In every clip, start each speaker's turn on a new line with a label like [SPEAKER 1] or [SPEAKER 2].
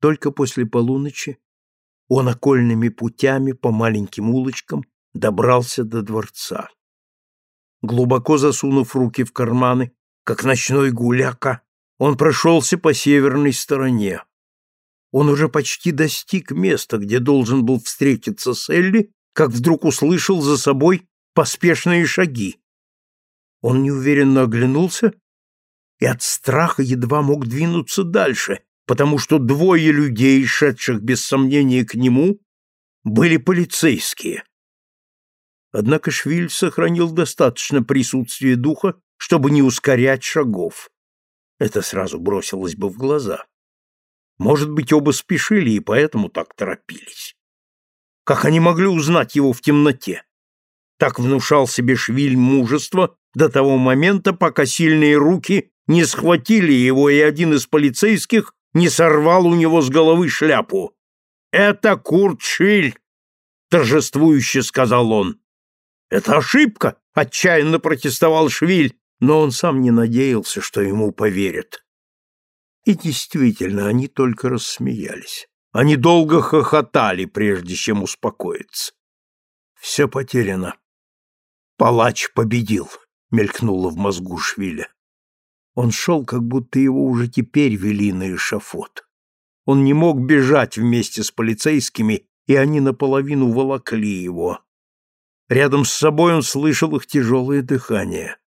[SPEAKER 1] Только после полуночи он окольными путями по маленьким улочкам добрался до дворца. Глубоко засунув руки в карманы, как ночной гуляка, он прошелся по северной стороне. Он уже почти достиг места, где должен был встретиться с Элли, как вдруг услышал за собой поспешные шаги. Он неуверенно оглянулся и от страха едва мог двинуться дальше, потому что двое людей, шедших без сомнения к нему, были полицейские. Однако Швиль сохранил достаточно присутствия духа, чтобы не ускорять шагов. Это сразу бросилось бы в глаза. Может быть, оба спешили и поэтому так торопились. Как они могли узнать его в темноте? Так внушал себе Швиль мужество до того момента, пока сильные руки не схватили его, и один из полицейских не сорвал у него с головы шляпу. «Это Курт Швиль!» — торжествующе сказал он. «Это ошибка!» — отчаянно протестовал Швиль, но он сам не надеялся, что ему поверят. И действительно, они только рассмеялись. Они долго хохотали, прежде чем успокоиться. Все потеряно. Палач победил, мелькнуло в мозгу Швиля. Он шел, как будто его уже теперь вели на эшафот. Он не мог бежать вместе с полицейскими, и они наполовину волокли его. Рядом с собой он слышал их тяжелое дыхание.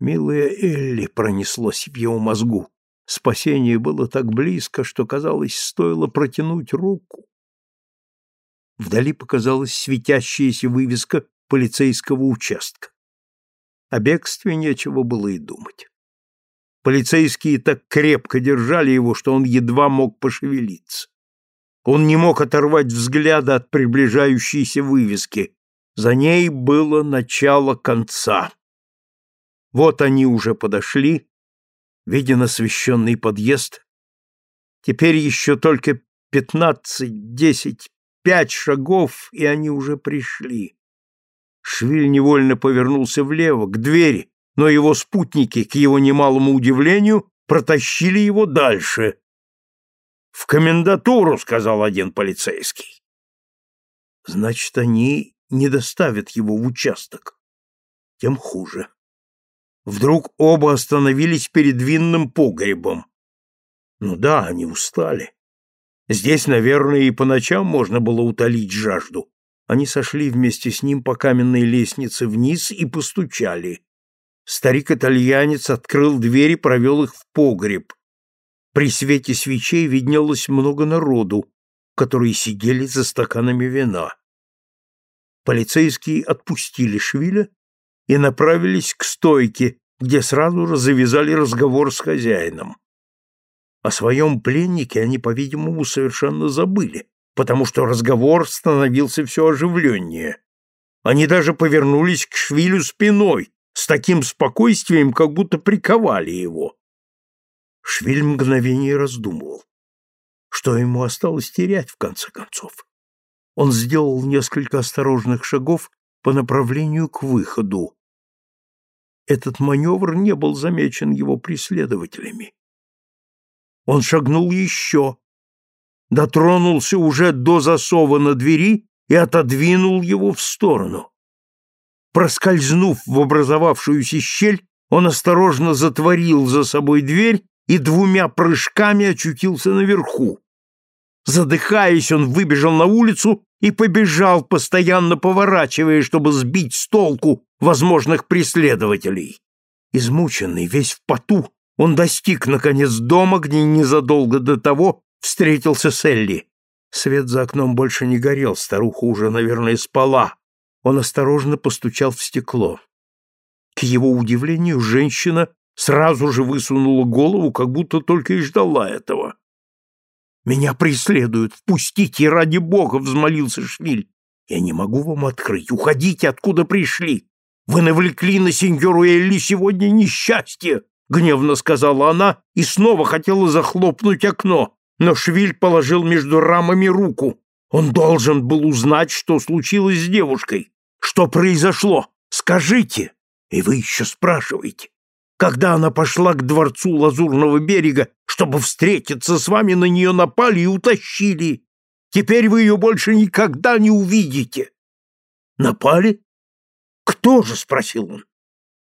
[SPEAKER 1] Милая Элли пронеслось в его мозгу. Спасение было так близко, что, казалось, стоило протянуть руку. Вдали показалась светящаяся вывеска полицейского участка. О бегстве нечего было и думать. Полицейские так крепко держали его, что он едва мог пошевелиться. Он не мог оторвать взгляда от приближающейся вывески. За ней было начало конца. Вот они уже подошли, виден освещенный подъезд. Теперь еще только пятнадцать, десять, пять шагов, и они уже пришли. Швиль невольно повернулся влево, к двери, но его спутники, к его немалому удивлению, протащили его дальше. «В комендатуру», — сказал один полицейский. «Значит, они не доставят его в участок. Тем хуже». Вдруг оба остановились перед винным погребом. Ну да, они устали. Здесь, наверное, и по ночам можно было утолить жажду. Они сошли вместе с ним по каменной лестнице вниз и постучали. Старик-итальянец открыл дверь и провел их в погреб. При свете свечей виднелось много народу, которые сидели за стаканами вина. Полицейские отпустили Швиля и направились к стойке, где сразу же завязали разговор с хозяином. О своем пленнике они, по-видимому, совершенно забыли, потому что разговор становился все оживленнее. Они даже повернулись к Швилю спиной, с таким спокойствием, как будто приковали его. Швиль мгновение раздумывал. Что ему осталось терять, в конце концов? Он сделал несколько осторожных шагов по направлению к выходу, этот маневр не был замечен его преследователями. Он шагнул еще, дотронулся уже до засова на двери и отодвинул его в сторону. Проскользнув в образовавшуюся щель, он осторожно затворил за собой дверь и двумя прыжками очутился наверху. Задыхаясь, он выбежал на улицу и побежал, постоянно поворачивая, чтобы сбить с толку возможных преследователей. Измученный, весь в поту, он достиг, наконец, дома, где незадолго до того встретился с Элли. Свет за окном больше не горел, старуха уже, наверное, спала. Он осторожно постучал в стекло. К его удивлению, женщина сразу же высунула голову, как будто только и ждала этого. «Меня преследуют! Впустите, ради бога!» — взмолился Швиль. «Я не могу вам открыть. Уходите, откуда пришли. Вы навлекли на сеньору Элли сегодня несчастье, гневно сказала она и снова хотела захлопнуть окно, но Швиль положил между рамами руку. Он должен был узнать, что случилось с девушкой. Что произошло? Скажите. И вы еще спрашиваете. Когда она пошла к дворцу Лазурного берега, чтобы встретиться с вами, на нее напали и утащили. Теперь вы ее больше никогда не увидите. Напали? Кто же? — спросил он.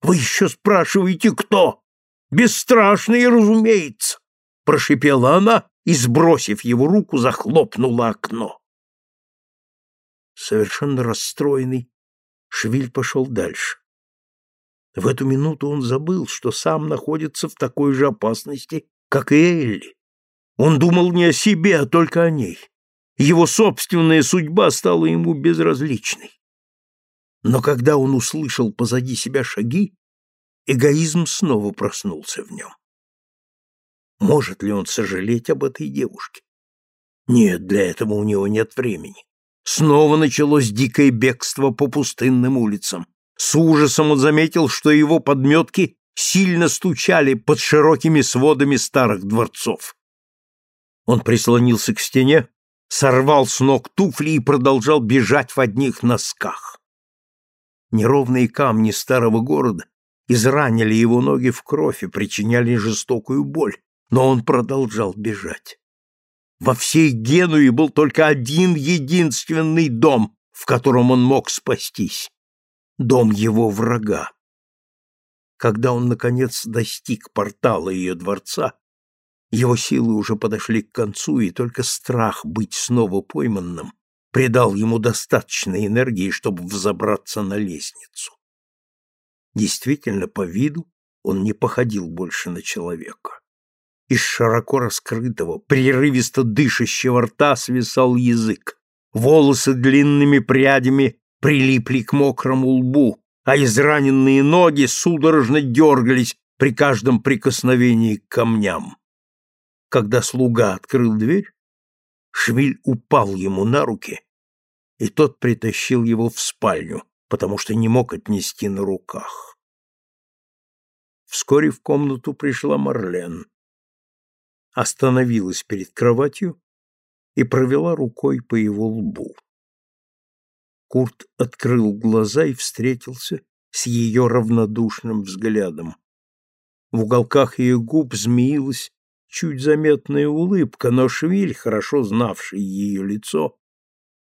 [SPEAKER 1] Вы еще спрашиваете, кто? Бесстрашные, разумеется, — прошипела она и, сбросив его руку, захлопнула окно. Совершенно расстроенный, Швиль пошел дальше. В эту минуту он забыл, что сам находится в такой же опасности, как и Элли. Он думал не о себе, а только о ней. Его собственная судьба стала ему безразличной. Но когда он услышал позади себя шаги, эгоизм снова проснулся в нем. Может ли он сожалеть об этой девушке? Нет, для этого у него нет времени. Снова началось дикое бегство по пустынным улицам. С ужасом он заметил, что его подметки сильно стучали под широкими сводами старых дворцов. Он прислонился к стене, сорвал с ног туфли и продолжал бежать в одних носках. Неровные камни старого города изранили его ноги в кровь и причиняли жестокую боль, но он продолжал бежать. Во всей Генуе был только один единственный дом, в котором он мог спастись. Дом его врага. Когда он, наконец, достиг портала ее дворца, его силы уже подошли к концу, и только страх быть снова пойманным придал ему достаточно энергии, чтобы взобраться на лестницу. Действительно, по виду он не походил больше на человека. Из широко раскрытого, прерывисто дышащего рта свисал язык. Волосы длинными прядями прилипли к мокрому лбу, а израненные ноги судорожно дергались при каждом прикосновении к камням. Когда слуга открыл дверь, Швиль упал ему на руки, и тот притащил его в спальню, потому что не мог отнести на руках. Вскоре в комнату пришла Марлен остановилась перед кроватью и провела рукой по его лбу. Курт открыл глаза и встретился с ее равнодушным взглядом. В уголках ее губ змеилась чуть заметная улыбка, но Швиль, хорошо знавший ее лицо,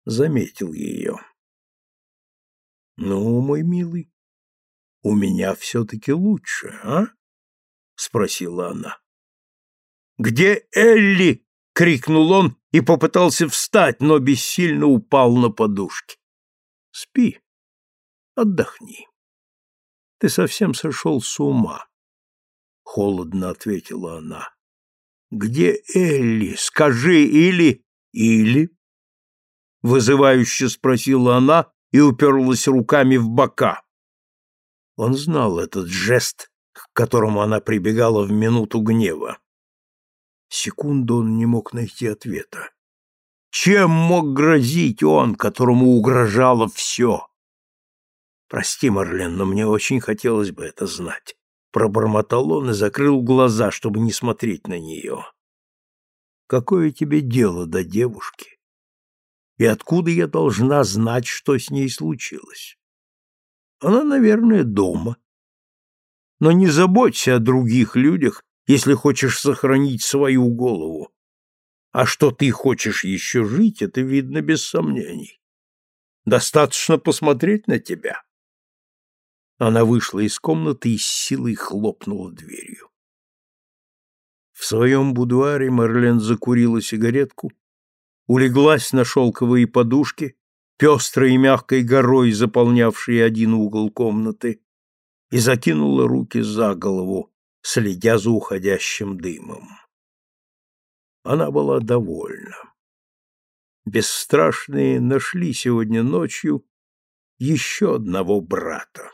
[SPEAKER 1] заметил ее. — Ну, мой милый, у меня все-таки лучше, а? — спросила она. «Где Элли?» — крикнул он и попытался встать, но бессильно упал на подушки. «Спи, отдохни. Ты совсем сошел с ума», — холодно ответила она. «Где Элли? Скажи, или...» «Или...» — вызывающе спросила она и уперлась руками в бока. Он знал этот жест, к которому она прибегала в минуту гнева. Секунду он не мог найти ответа. Чем мог грозить он, которому угрожало все? Прости, Марлен, но мне очень хотелось бы это знать. Пробормотал он и закрыл глаза, чтобы не смотреть на нее. Какое тебе дело до девушки? И откуда я должна знать, что с ней случилось? Она, наверное, дома. Но не заботься о других людях, если хочешь сохранить свою голову. А что ты хочешь еще жить, это видно без сомнений. Достаточно посмотреть на тебя. Она вышла из комнаты и с силой хлопнула дверью. В своем будуаре Мерлен закурила сигаретку, улеглась на шелковые подушки, пестрой и мягкой горой заполнявшие один угол комнаты, и закинула руки за голову, следя за уходящим дымом. Она была довольна. Бесстрашные нашли сегодня ночью еще одного брата.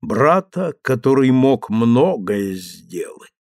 [SPEAKER 1] Брата, который мог многое сделать.